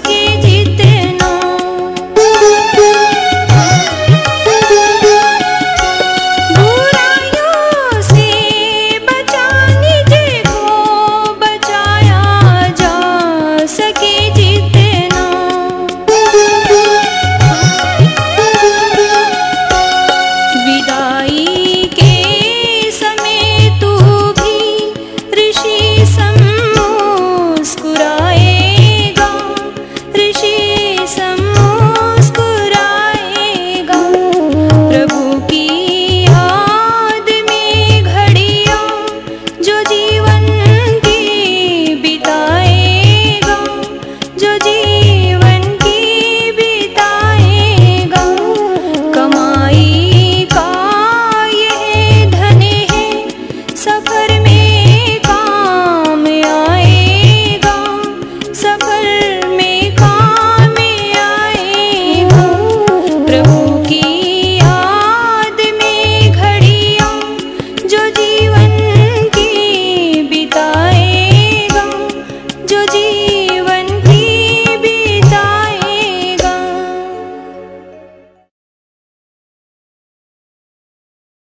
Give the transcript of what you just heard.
seguir.